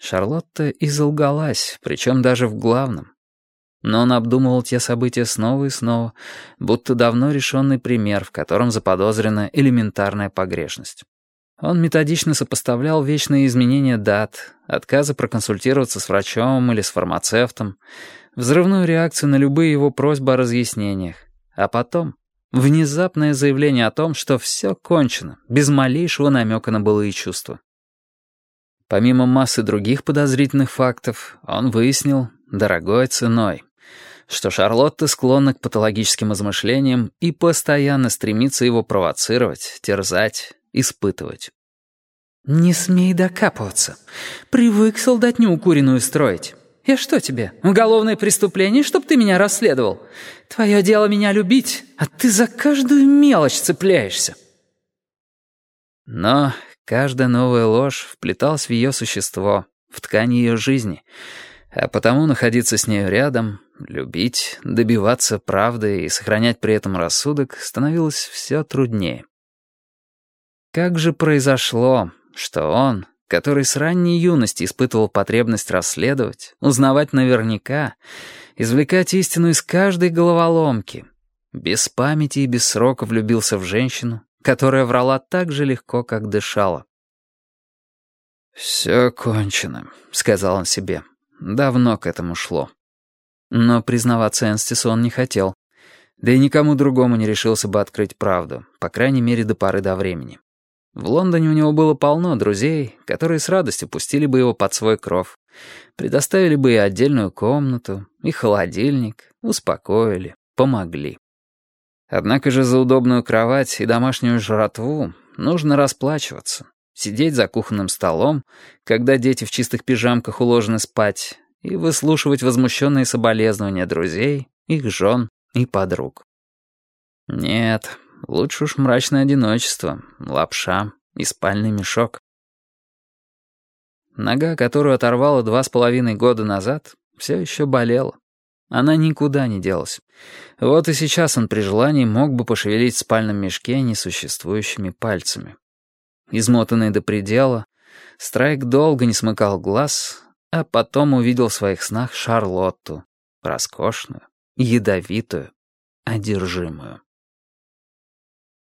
Шарлотта изолгалась, причем даже в главном. Но он обдумывал те события снова и снова, будто давно решенный пример, в котором заподозрена элементарная погрешность. Он методично сопоставлял вечные изменения дат, отказы проконсультироваться с врачом или с фармацевтом, взрывную реакцию на любые его просьбы о разъяснениях, а потом внезапное заявление о том, что все кончено, без малейшего намека на былые чувства. Помимо массы других подозрительных фактов, он выяснил, дорогой ценой, что Шарлотта склонна к патологическим измышлениям и постоянно стремится его провоцировать, терзать, испытывать. «Не смей докапываться. Привык солдатню куриную строить. Я что тебе, уголовное преступление, чтоб ты меня расследовал? Твое дело меня любить, а ты за каждую мелочь цепляешься». Но каждая новая ложь вплеталась в ее существо, в ткань ее жизни, а потому находиться с нею рядом, любить, добиваться правды и сохранять при этом рассудок становилось все труднее. Как же произошло, что он, который с ранней юности испытывал потребность расследовать, узнавать наверняка, извлекать истину из каждой головоломки, без памяти и без срока влюбился в женщину, которая врала так же легко, как дышала. «Все кончено», — сказал он себе. Давно к этому шло. Но признаваться Энстису он не хотел. Да и никому другому не решился бы открыть правду, по крайней мере, до поры до времени. В Лондоне у него было полно друзей, которые с радостью пустили бы его под свой кров, предоставили бы и отдельную комнату, и холодильник, успокоили, помогли. Однако же за удобную кровать и домашнюю жратву нужно расплачиваться, сидеть за кухонным столом, когда дети в чистых пижамках уложены спать, и выслушивать возмущенные соболезнования друзей, их жен и подруг. Нет, Лучше уж мрачное одиночество, лапша и спальный мешок. Нога, которую оторвало два с половиной года назад, все еще болела. Она никуда не делась. Вот и сейчас он при желании мог бы пошевелить в спальном мешке несуществующими пальцами. Измотанный до предела, Страйк долго не смыкал глаз, а потом увидел в своих снах Шарлотту, роскошную, ядовитую, одержимую.